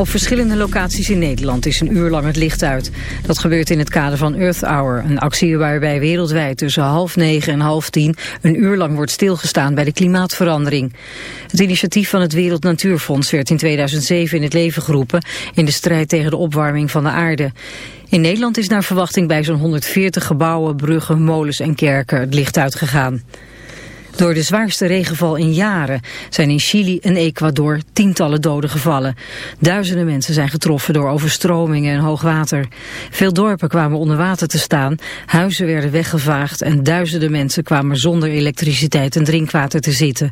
Op verschillende locaties in Nederland is een uur lang het licht uit. Dat gebeurt in het kader van Earth Hour, een actie waarbij wereldwijd tussen half negen en half tien een uur lang wordt stilgestaan bij de klimaatverandering. Het initiatief van het Wereld Natuurfonds werd in 2007 in het leven geroepen in de strijd tegen de opwarming van de aarde. In Nederland is naar verwachting bij zo'n 140 gebouwen, bruggen, molens en kerken het licht uitgegaan. Door de zwaarste regenval in jaren zijn in Chili en Ecuador tientallen doden gevallen. Duizenden mensen zijn getroffen door overstromingen en hoogwater. Veel dorpen kwamen onder water te staan, huizen werden weggevaagd en duizenden mensen kwamen zonder elektriciteit en drinkwater te zitten.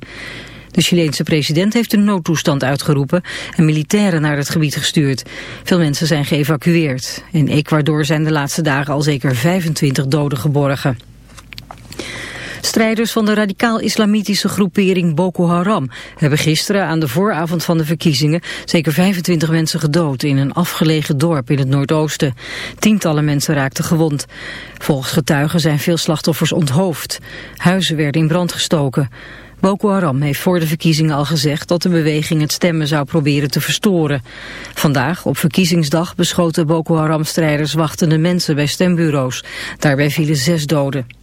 De Chileense president heeft een noodtoestand uitgeroepen en militairen naar het gebied gestuurd. Veel mensen zijn geëvacueerd. In Ecuador zijn de laatste dagen al zeker 25 doden geborgen. Strijders van de radicaal-islamitische groepering Boko Haram hebben gisteren aan de vooravond van de verkiezingen zeker 25 mensen gedood in een afgelegen dorp in het noordoosten. Tientallen mensen raakten gewond. Volgens getuigen zijn veel slachtoffers onthoofd. Huizen werden in brand gestoken. Boko Haram heeft voor de verkiezingen al gezegd dat de beweging het stemmen zou proberen te verstoren. Vandaag, op verkiezingsdag, beschoten Boko Haram-strijders wachtende mensen bij stembureaus. Daarbij vielen zes doden.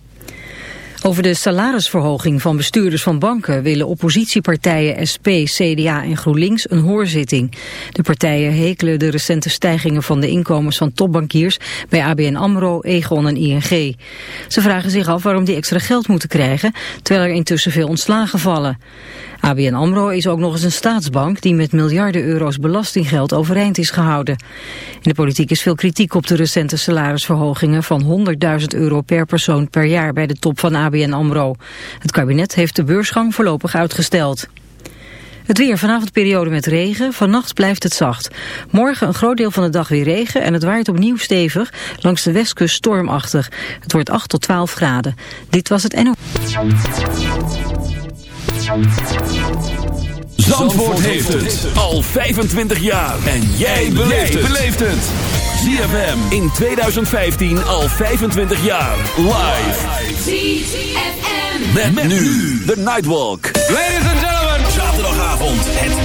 Over de salarisverhoging van bestuurders van banken willen oppositiepartijen SP, CDA en GroenLinks een hoorzitting. De partijen hekelen de recente stijgingen van de inkomens van topbankiers bij ABN AMRO, Egon en ING. Ze vragen zich af waarom die extra geld moeten krijgen, terwijl er intussen veel ontslagen vallen. ABN AMRO is ook nog eens een staatsbank die met miljarden euro's belastinggeld overeind is gehouden. In de politiek is veel kritiek op de recente salarisverhogingen van 100.000 euro per persoon per jaar bij de top van ABN AMRO. Het kabinet heeft de beursgang voorlopig uitgesteld. Het weer, vanavond periode met regen, vannacht blijft het zacht. Morgen een groot deel van de dag weer regen en het waait opnieuw stevig, langs de westkust stormachtig. Het wordt 8 tot 12 graden. Dit was het NO. Zandvoort heeft het al 25 jaar. En jij beleeft het. ZFM in 2015 al 25 jaar. Live. ZFM. Met, met nu de Nightwalk. Ladies and gentlemen. Zaterdagavond het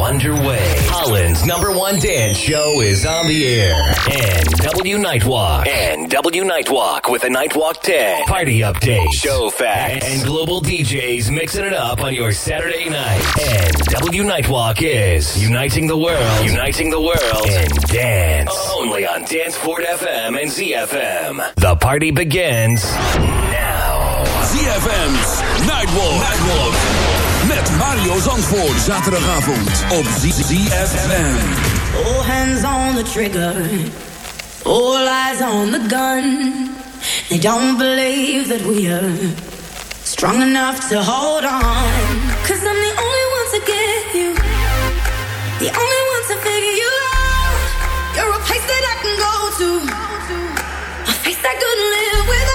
underway. Holland's number one dance show is on the air. NW Nightwalk. NW Nightwalk with a Nightwalk 10. Party update. Show facts. And global DJs mixing it up on your Saturday night. NW Nightwalk is uniting the world. Uniting the world in dance. Only on Danceport FM and ZFM. The party begins now. ZFM's Nightwalk. Nightwalk. Met Mario Zandvoort. Zaterdagavond op ZFM. All hands on the trigger. All eyes on the gun. They don't believe that we are strong enough to hold on. Cause I'm the only one to get you. The only one to figure you out. You're a place that I can go to. A face I couldn't live without.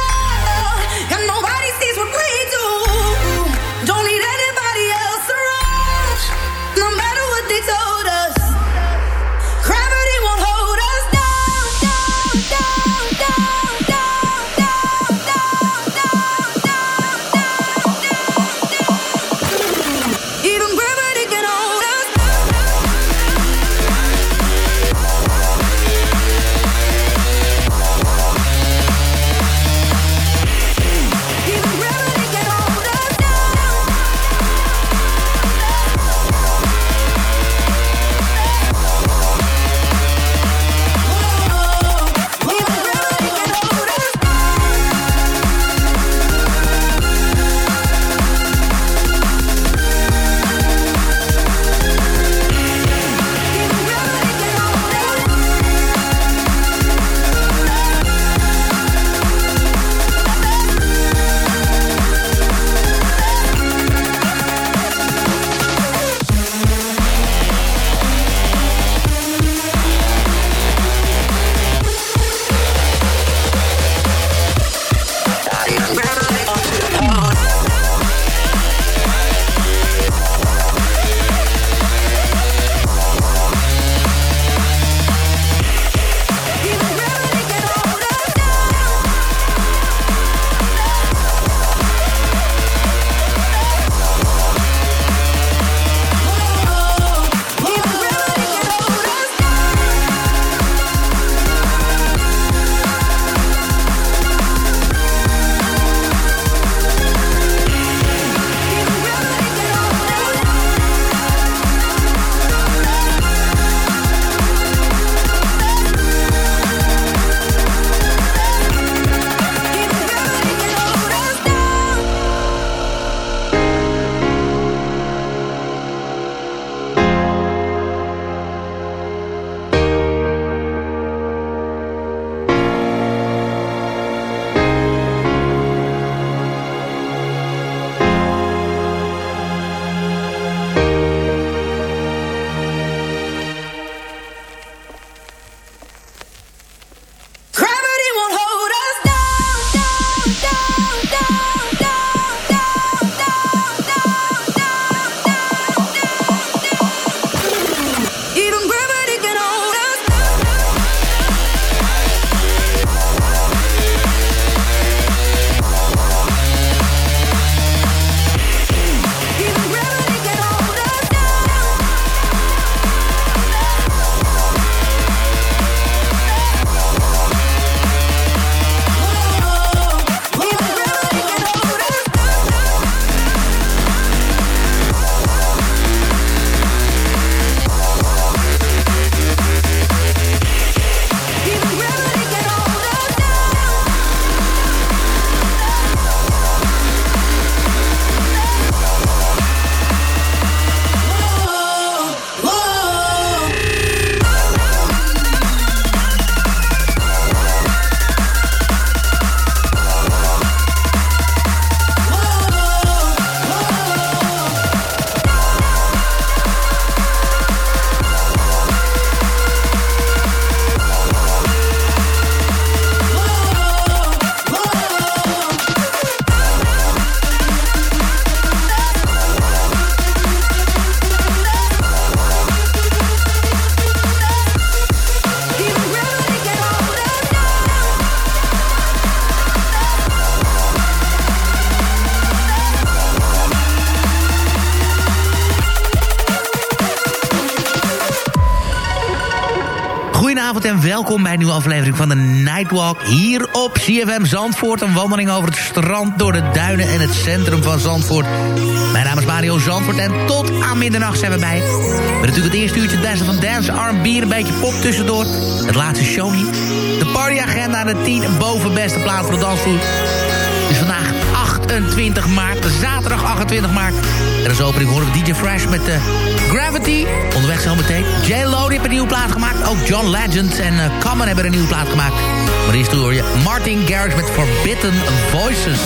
Welkom bij een nieuwe aflevering van de Nightwalk. Hier op CFM Zandvoort. Een wandeling over het strand, door de duinen en het centrum van Zandvoort. Mijn naam is Mario Zandvoort en tot aan middernacht zijn we bij. Met natuurlijk het eerste uurtje dansen van dance, R&B, een beetje pop tussendoor. Het laatste show niet. De partyagenda de 10 bovenbeste plaats voor de dansvloer. is vandaag 28 maart, zaterdag 28 maart. En als opening horen we DJ Fresh met de Gravity. Onderweg zometeen. J-Lo heeft een nieuwe plaat gemaakt. Ook John Legend en uh, Common hebben een nieuwe plaat gemaakt. Maar eerst hoor je Martin Garrix met Forbidden Voices.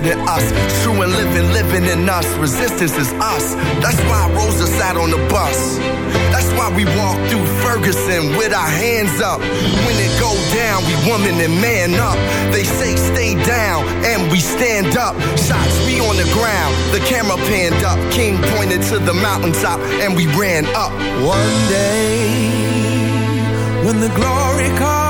Revisiting us. True and living, living in us. Resistance is us. That's why Rosa sat on the bus. That's why we walk through Ferguson with our hands up. When it go down, we woman and man up. They say stay down, and we stand up. Shots we on the ground, the camera panned up. King pointed to the mountaintop, and we ran up. One day, when the glory comes.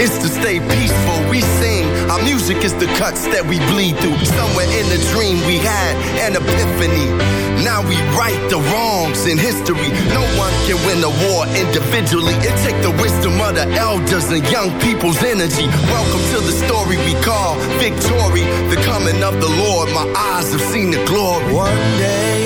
is to stay peaceful. We sing, our music is the cuts that we bleed through. Somewhere in the dream we had an epiphany. Now we right the wrongs in history. No one can win a war individually. It take the wisdom of the elders and young people's energy. Welcome to the story we call victory. The coming of the Lord. My eyes have seen the glory. One day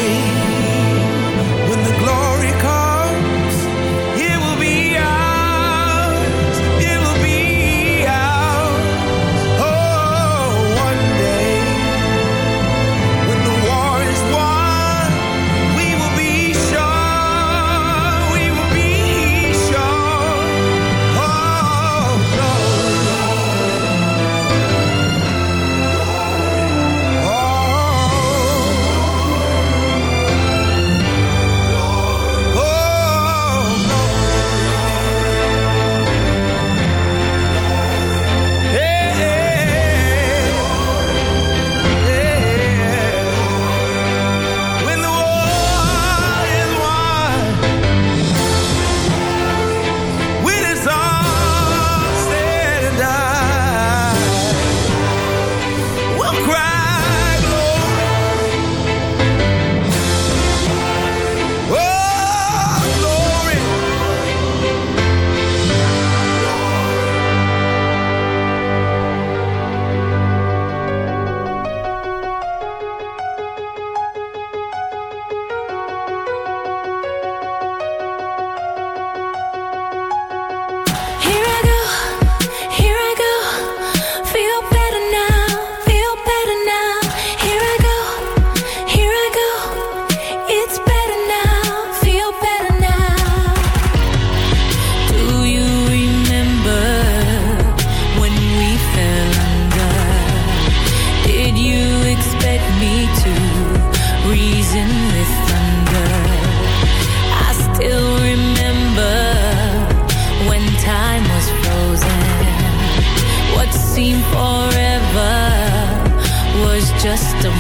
seemed forever was just a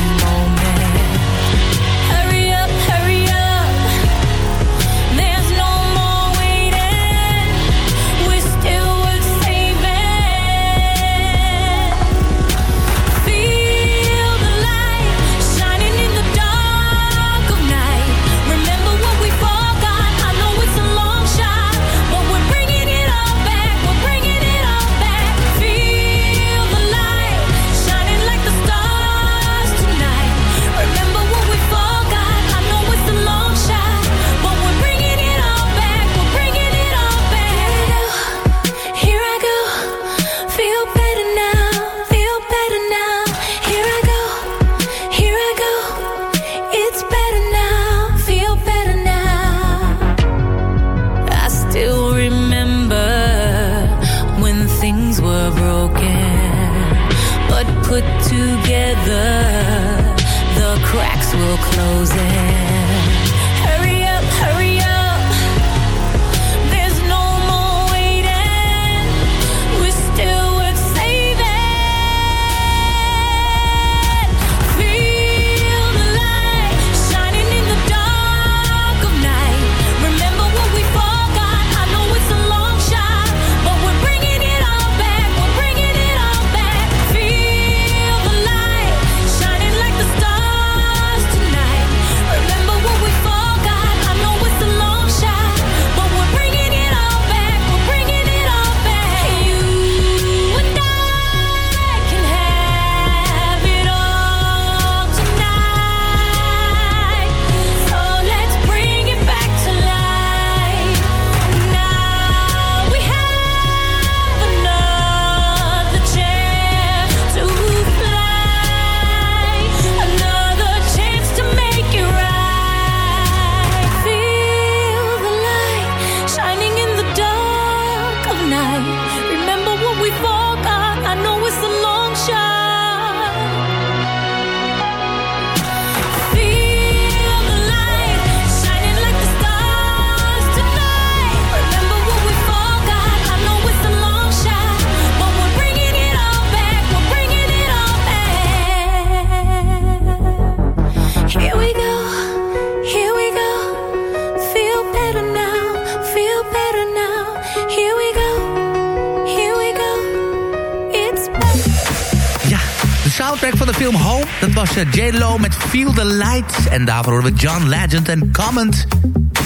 Feel the Light. En daarvoor horen we John Legend en Comment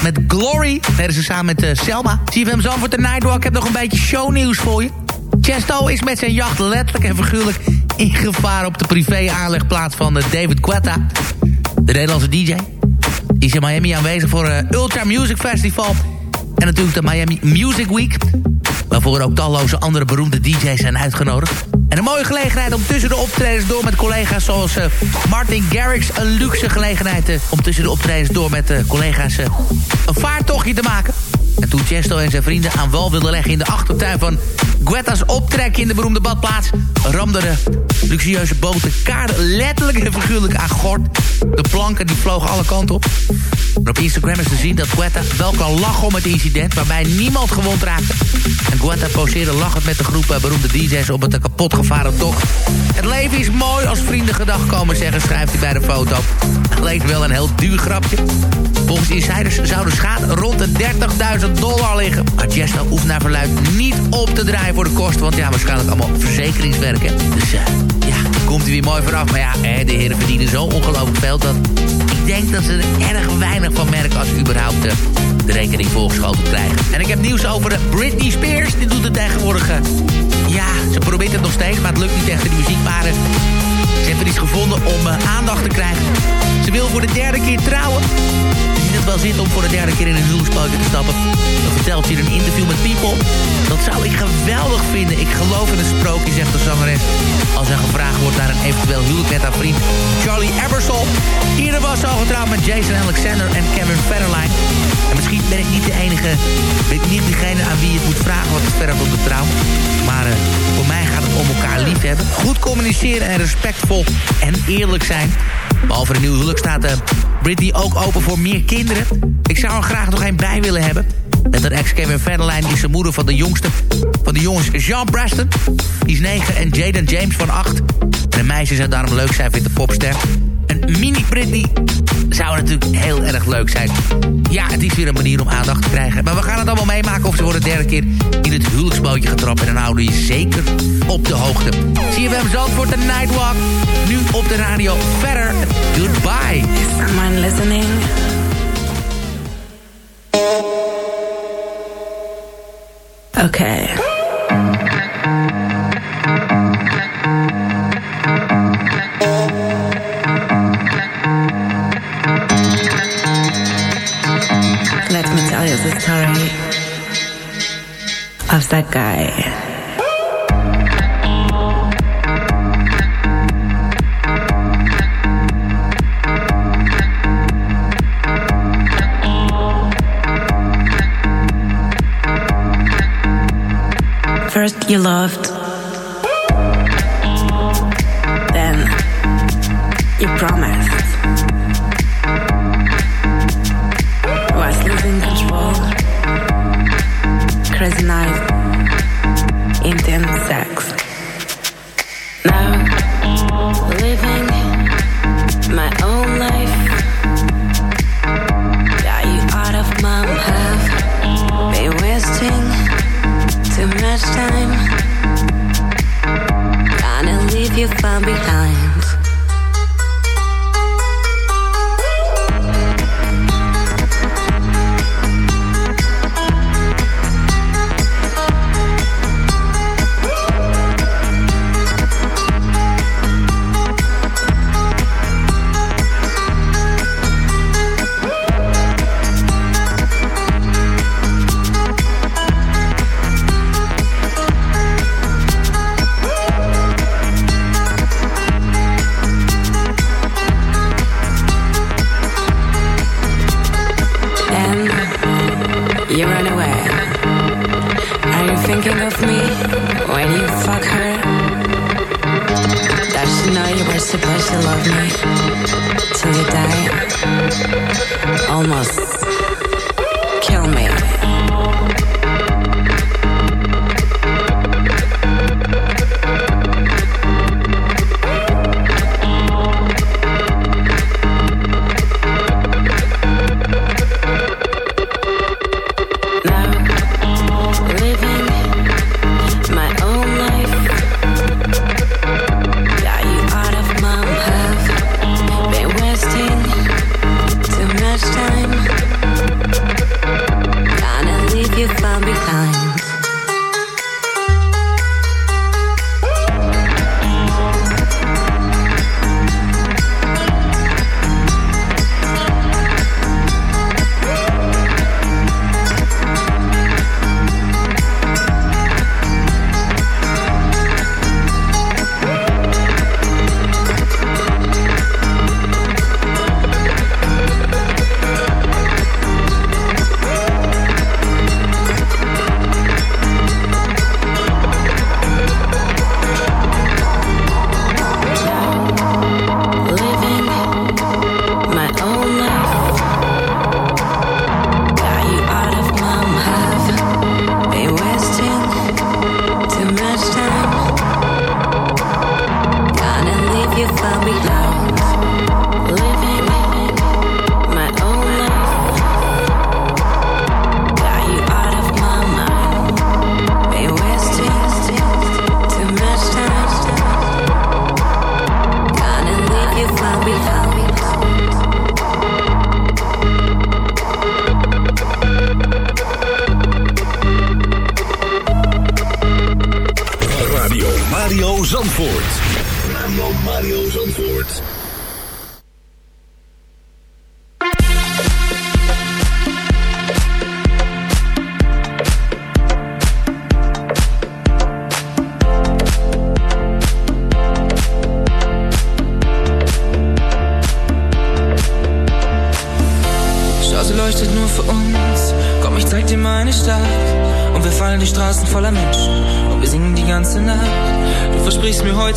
met Glory. Deden ze samen met uh, Selma. CFM Zandvoort de Nightwalk. Ik heb nog een beetje shownieuws voor je. Chesto is met zijn jacht letterlijk en figuurlijk in gevaar op de privé-aanlegplaats van eh, David Guetta. De Nederlandse DJ. Die is in Miami aanwezig voor uh, Ultra Music Festival. En natuurlijk de Miami Music Week. Waarvoor ook talloze andere beroemde DJ's zijn uitgenodigd. En een mooie gelegenheid om tussen de optredens door met collega's zoals eh, Martin Garrix. Een luxe gelegenheid eh, om tussen de optredens door met eh, collega's een vaartochtje te maken. En toen Chesto en zijn vrienden aan wal wilden leggen in de achtertuin van Guetta's optrek in de beroemde badplaats, ramde de luxueuze boot de letterlijk en figuurlijk aan gort. De planken die vlogen alle kanten op. En op Instagram is te zien dat Guetta wel kan lachen om het incident... waarbij niemand gewond raakte. En Guetta poseerde lachend met de groep eh, beroemde DJ's... op het kapot gevaren tocht. Het leven is mooi als vrienden gedag komen zeggen... schrijft hij bij de foto. Leek wel een heel duur grapje. Volgens insiders zou de schade rond de 30.000 dollar liggen. Maar hoeft naar verluid niet op te draaien voor de kosten... want ja, waarschijnlijk allemaal verzekeringswerken. Dus uh, ja, komt hij weer mooi vanaf. Maar ja, de heren verdienen zo ongelooflijk veel... dat denk dat ze er erg weinig van merken... als ze überhaupt de, rekening voorgeschoten krijgen. En ik heb nieuws over Britney Spears. Die doet het tegenwoordig... ja, ze probeert het nog steeds, maar het lukt niet echt in de muziek. Ze heeft er iets gevonden om uh, aandacht te krijgen. Ze wil voor de derde keer trouwen. Ze ziet het wel zitten om voor de derde keer in een huwelijkspootje te stappen. Dat vertelt ze in een interview met People. Dat zou ik geweldig vinden. Ik geloof in een sprookje, zegt de zangeres. Als er gevraagd wordt naar een eventueel huwelijk met haar vriend Charlie Ebersol. Eerder was ze al getrouwd met Jason Alexander en Kevin Federline. En misschien ben ik niet de enige, ben ik niet degene aan wie je het moet vragen wat het verder op de trouw. Maar uh, voor mij gaat het om elkaar lief hebben. Goed communiceren en respectvol en eerlijk zijn. Behalve een nieuw huwelijk staat uh, Britney ook open voor meer kinderen. Ik zou er graag nog één bij willen hebben. Met haar ex Kevin Federline is de moeder van de jongste van de jongens Jean Preston. Die is 9 en Jaden James van 8. En een meisje zou daarom leuk zijn, vindt de popster. Mini Britney zou natuurlijk heel erg leuk zijn. Ja, het is weer een manier om aandacht te krijgen. Maar we gaan het allemaal meemaken of ze voor de derde keer in het huwelijksbootje getrapt. En dan houden we je zeker op de hoogte. CFM Zandvoort, de Nightwalk. Nu op de radio verder. Goodbye. Is someone listening? Okay. That guy. First you loved,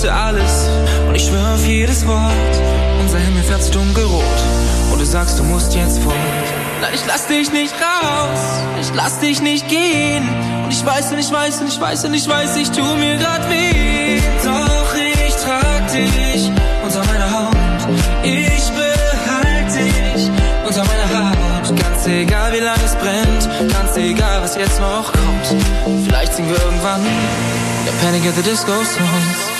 heute alles und ich schwör auf jedes Wort. Unser Himmel fährt dunkelrot und du sagst, du musst jetzt fort. Nein, ich lass dich nicht raus, ich lass dich nicht gehen. Und ich weiß und ich weiß und ich weiß und ich weiß, ich tu mir grad weh. Doch ich trag dich unter meiner Haut, ich behalte dich unter meiner Haut. Ganz egal wie lange es brennt, ganz egal was jetzt noch kommt. Vielleicht singen wir irgendwann der Panic at the Disco Songs.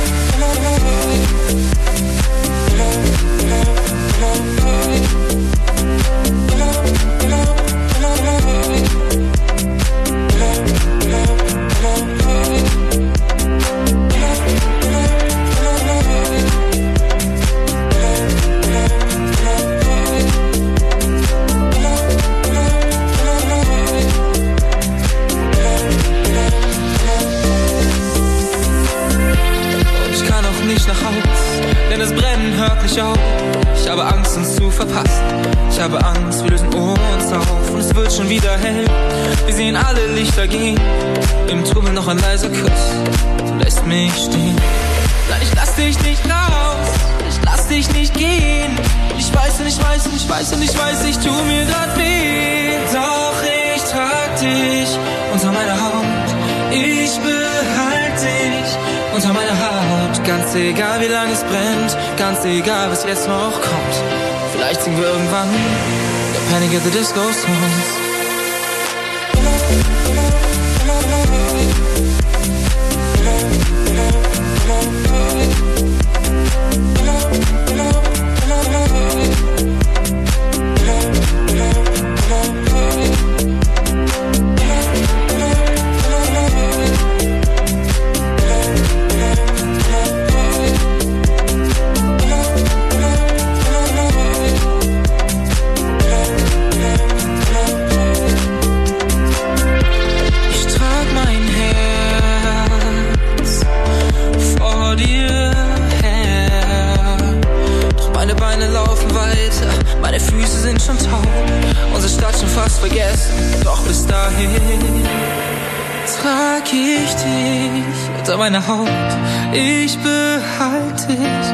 verpasst. Ich habe Angst, wir lösen uns auf und es wird schon wieder hell. Wir sehen alle Lichter gehen, im Trubel noch ein leiser Kuss. Du lässt mich stehen. Nein, ich lass dich nicht raus, ich lass dich nicht gehen. Ich weiß und ich weiß und ich weiß und ich weiß, ich tu mir grad weh. Doch ich trag dich unter meiner Haut, ich behalte dich unter meiner Haut. Ganz egal wie lange es brennt, ganz egal was jetzt noch kommt Vielleicht singen wir irgendwann der Panic at the Disco Songs. Meiner Haut. Ich behalte dich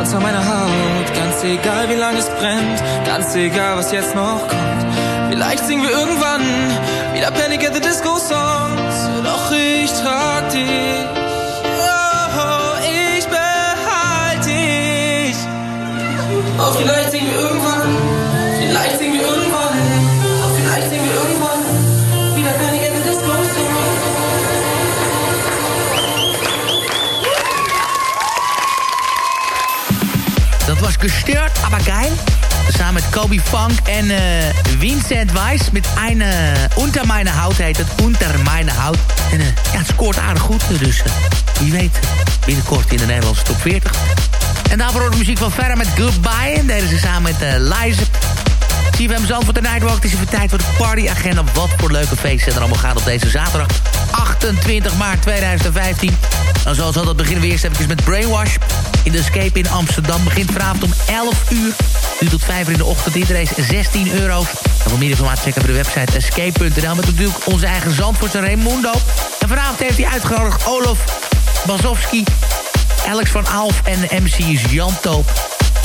unter meiner Haut. Ganz egal, wie lange es brennt. Ganz egal, was jetzt noch kommt. Vielleicht singen wir irgendwann wieder Panic at the Disco Songs. Doch ich trag dich. Oh, ich behalte dich. Oh, vielleicht singen wir irgendwann. Gestört, aber geil. Samen met Kobe Funk en uh, Vincent Weiss. Met een uh, Unter Meine Haut heet het. Unter Meine Haut. En uh, ja, het scoort aardig goed. Dus uh, wie weet, binnenkort in de Nederlandse top 40. En daarvoor hoort de muziek van Verre met Goodbye. En deden ze samen met uh, Lize. CFM Zandvoort de Nightwalk. Het is even tijd voor de partyagenda. Wat voor leuke feesten er allemaal gaan op deze zaterdag. 28 maart 2015. Nou, zoals altijd beginnen we eerst even met Brainwash. In de Escape in Amsterdam begint vanavond om 11 uur. Nu tot 5 uur in de ochtend. Iedereen is 16 euro. En voor meer informatie checken we de website escape.nl. Met natuurlijk onze eigen Zandvoortse Raimundo. En vanavond heeft hij uitgenodigd Olof Bazowski, Alex van Alf en de MC is Jan Toop.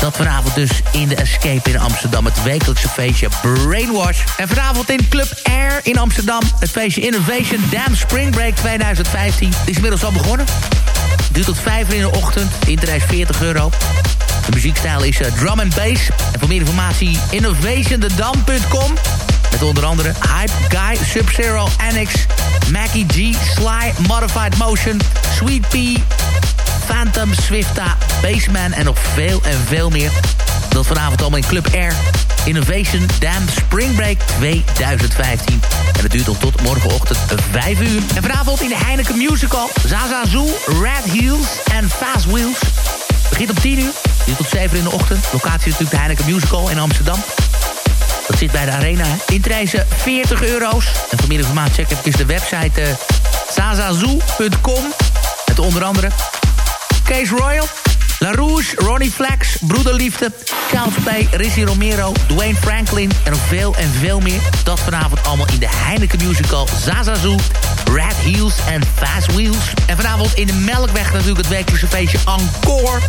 Dat vanavond dus in de Escape in Amsterdam. Het wekelijkse feestje Brainwash. En vanavond in Club Air in Amsterdam. Het feestje Innovation Dam Spring Break 2015. Het is inmiddels al begonnen. Duurt tot 5 uur in de ochtend. Interesse 40 euro. De muziekstijl is uh, drum and bass. En voor meer informatie innovationdedam.com. Met onder andere Hype Guy, Sub-Zero, Annex, Mackie G, Sly, Modified Motion, Sweet Pea, Phantom, Swifta, Bassman en nog veel en veel meer. Dat vanavond allemaal in Club Air. Innovation Dam Spring Break 2015. En het duurt tot morgenochtend 5 uur. En vanavond in de Heineken Musical. Zaza Red Heels en Fast Wheels. Begint om 10 uur. Duurt tot 7 uur in de ochtend. Locatie is natuurlijk de Heineken Musical in Amsterdam. Dat zit bij de Arena. Interesse 40 euro's. En voor meer informatie check even de website uh. Met onder andere Case Royal, La Rouge, Ronnie Flex, Broederliefde, Charles Play, Rizzy Romero, Dwayne Franklin en nog veel en veel meer. Dat vanavond allemaal in de Heineken Musical Zazazoo, Red Heels en Fast Wheels. En vanavond in de Melkweg natuurlijk het wekelijkse feestje Encore.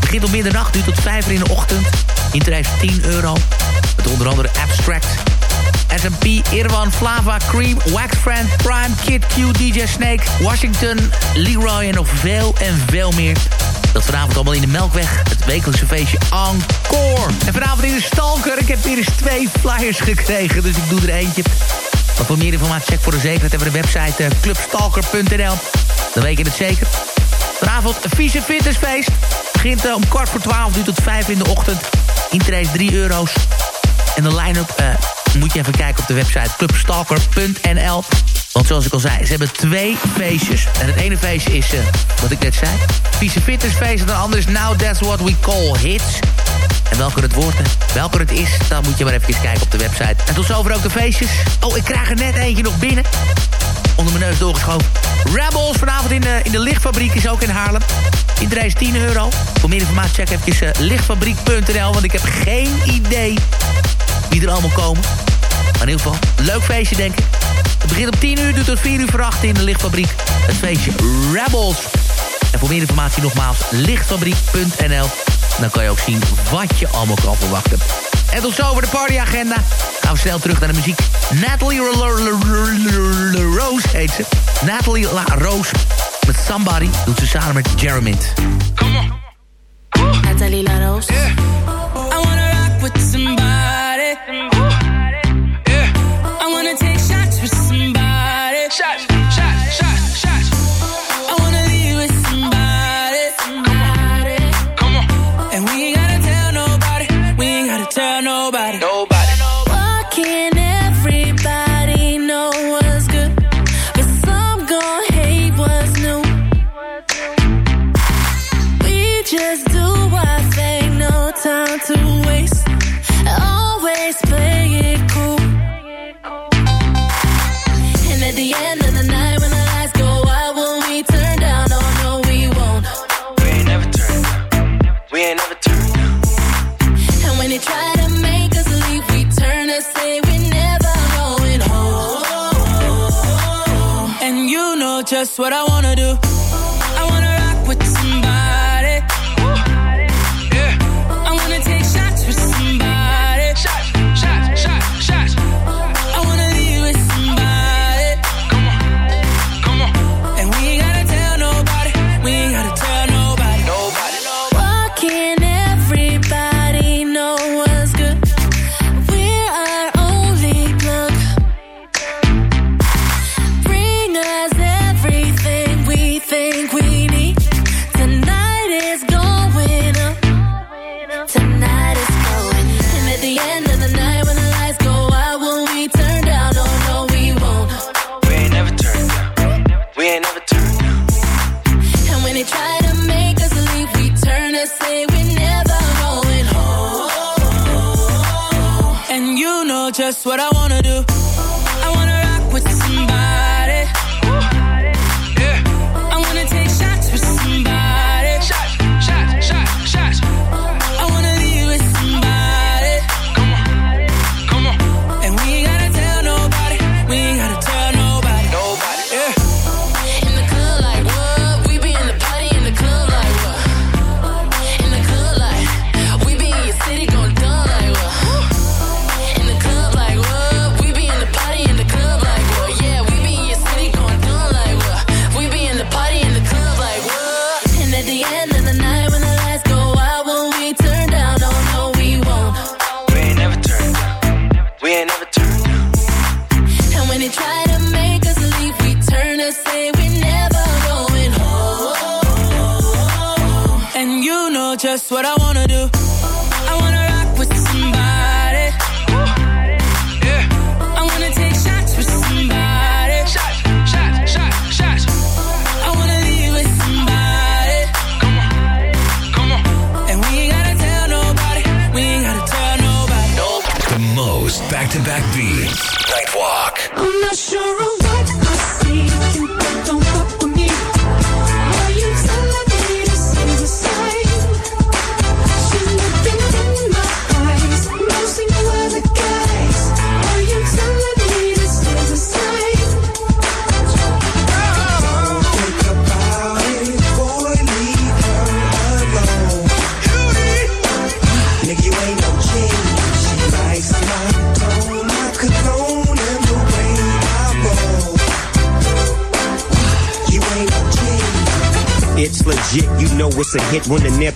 Begint om middernacht, duurt tot 5 uur in de ochtend. Interesse 10 euro. Met onder andere Abstract, SMP, Irwan, Flava, Cream, Wax Friend, Prime, Kid Q, DJ Snake, Washington, Leroy en nog veel en veel meer. Dat vanavond allemaal in de Melkweg. Het wekelijkse feestje Encore. En vanavond in de Stalker. Ik heb weer eens twee flyers gekregen, dus ik doe er eentje. Maar voor meer informatie check voor de zekerheid hebben de website uh, clubstalker.nl. Dan weet je het zeker. Vanavond een vieze fitnessfeest. Begint uh, om kwart voor twaalf, duurt tot vijf in de ochtend. Interesse 3 euro's. En de line-up uh, moet je even kijken op de website clubstalker.nl. Want zoals ik al zei, ze hebben twee feestjes. En het ene feestje is, uh, wat ik net zei, vieze fitnessfeest. En de andere is Now That's What We Call Hits. En welke het wordt welke het is, dan moet je maar even kijken op de website. En tot zover ook de feestjes. Oh, ik krijg er net eentje nog binnen. Onder mijn neus doorgeschoven. Rebels vanavond in de, in de lichtfabriek is ook in Haarlem. Iedereen is 10 euro. Voor meer informatie check even uh, lichtfabriek.nl. Want ik heb geen idee wie er allemaal komen. Maar in ieder geval, leuk feestje denk ik. Het begint om 10 uur, doet tot 4 uur verachten in de lichtfabriek. Het feestje Rebels. En voor meer informatie nogmaals lichtfabriek.nl. Dan kan je ook zien wat je allemaal kan verwachten. En tot zover de partyagenda. Gaan we snel terug naar de muziek. Natalie Rose heet ze. Natalie La Rose met Somebody doet ze samen met Jeremy. Come on. Natalie La Rose. Yeah. I wanna rock with somebody. What ain't no time to waste always play it cool and at the end of the night when our eyes go out, will we turn down? Oh no, we won't. We ain't ever turn down. We ain't ever turn down. And when they try to make us leave, we turn and say we're never going home. And you know just what I wanna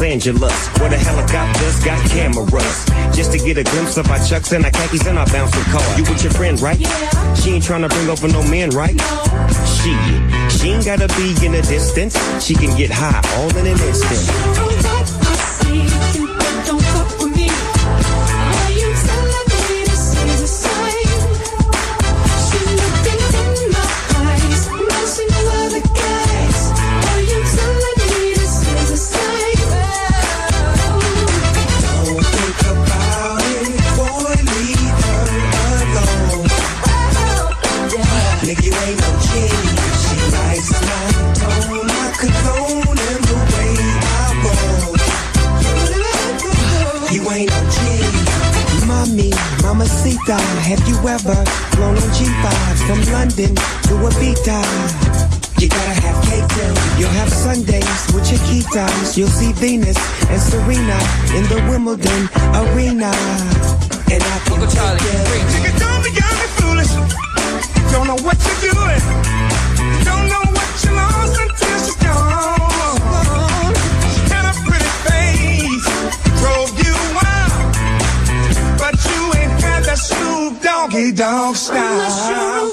Los Angeles, where the helicopters got cameras. Just to get a glimpse of our chucks and our khakis and our bouncing car. You with your friend, right? Yeah. She ain't trying to bring over no men, right? No. She, she ain't gotta be in the distance. She can get high all in an instant. Have you ever flown on G5 from London to Ibiza? You gotta have cake till you'll have Sundays with your key times. You'll see Venus and Serena in the Wimbledon arena. And I can Uncle Charlie, you can don't be young and foolish. Don't know what you're doing. Dog style.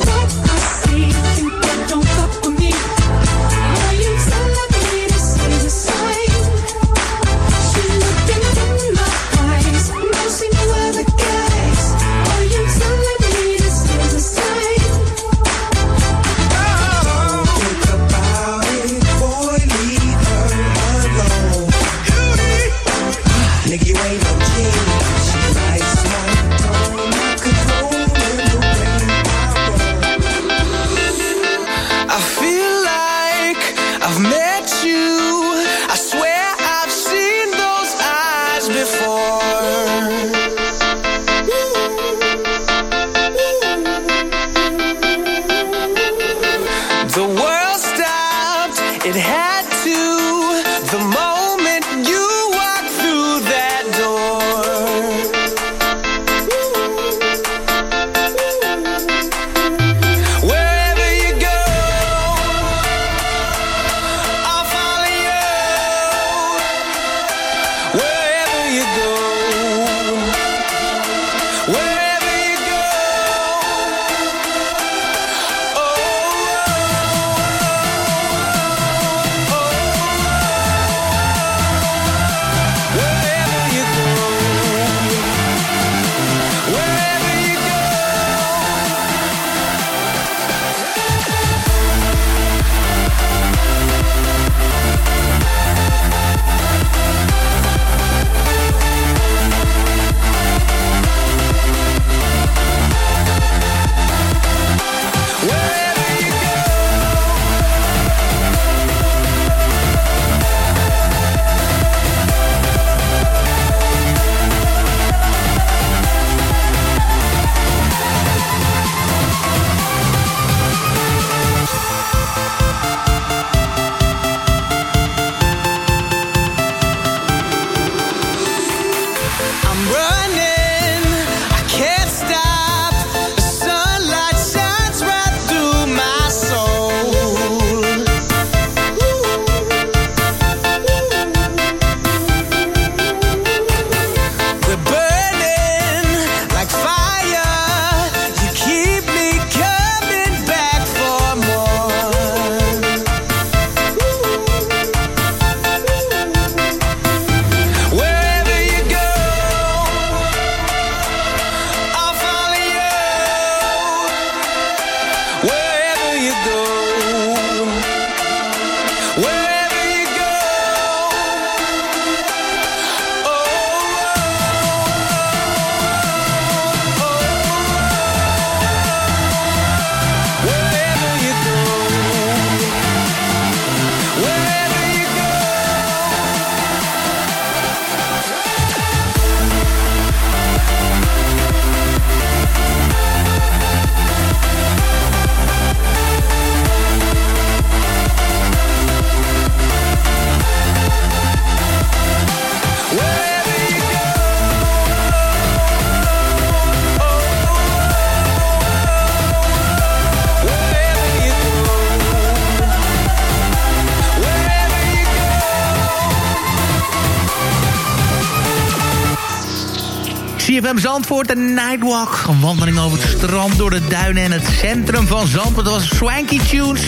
Zandvoort, de Nightwalk. Een wandeling over het strand, door de duinen en het centrum van Zandvoort. Dat was Swanky Tunes.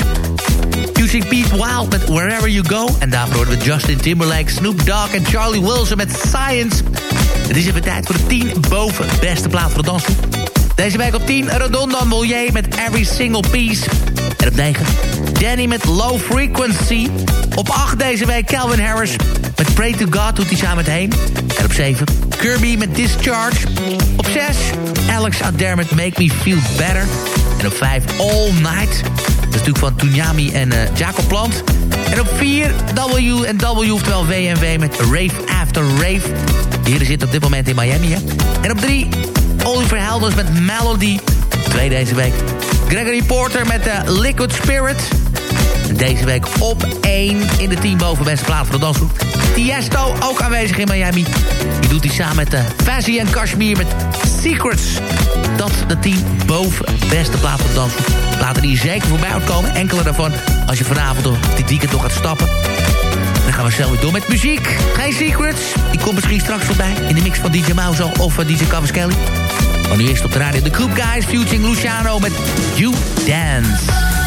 Music Pete Wild met Wherever You Go. En daarvoor hoorden we Justin Timberlake, Snoop Dogg en Charlie Wilson met Science. Het is even tijd voor de 10 boven beste plaat voor de dansen. Deze week op 10, Redondan Mollier met Every Single Piece. En op 9, Danny met Low Frequency. Op 8 deze week, Calvin Harris met Pray to God doet hij samen heen. En op 7, Kirby met Discharge. Op 6, Alex Adair Make Me Feel Better. En op 5, All Night. Dat is natuurlijk van Tunyami en uh, Jacob Plant. En op 4, W en W, oftewel WNW met Rave After Rave. Hier zit op dit moment in Miami, hè. En op 3, Oliver Helders met Melody. Twee deze week. Gregory Porter met de uh, Liquid Spirit. Deze week op 1 in de 10 boven beste plaats voor de dansgroep. Tiesto ook aanwezig in Miami. Die doet hij samen met uh, Fazzy en Kashmir met Secrets. Dat de 10 boven beste plaats voor de dansgroep. Laten die zeker voorbij uitkomen. Enkele daarvan als je vanavond of dit weekend nog gaat stappen. Dan gaan we zelf weer door met muziek. Geen secrets. Die komt misschien straks voorbij in de mix van DJ Mauzo of uh, DJ Cavaschelli. Kelly. Maar nu eerst op de radio. De Coop Guys featuring Luciano met You Dance.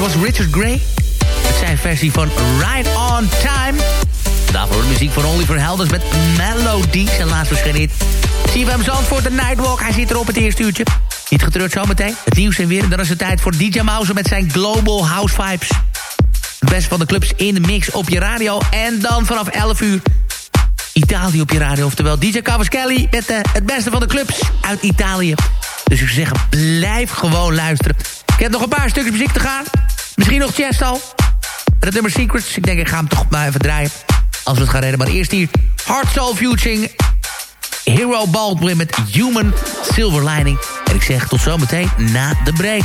Was Richard Gray. Het zijn versie van Right On Time. Daarvoor de muziek van Oliver Helders met Melody. Zijn laatste verschenen hit. CFM Zandvoort, de Nightwalk. Hij zit er op het eerste uurtje. Niet getreurd zometeen. Het nieuws en weer. En dan is het tijd voor DJ Mouse met zijn Global House Vibes. Het beste van de clubs in de mix op je radio. En dan vanaf 11 uur Italië op je radio. Oftewel DJ Cavaschelli met uh, het beste van de clubs uit Italië. Dus ik zou zeggen, blijf gewoon luisteren. Ik heb nog een paar stukjes muziek te gaan. Misschien nog Chesto. Het nummer Secrets. Ik denk, ik ga hem toch maar even draaien. Als we het gaan redden. Maar eerst hier Hard Soul Futuring. Hero Baldwin met Human Silver Lining. En ik zeg tot zometeen na de break.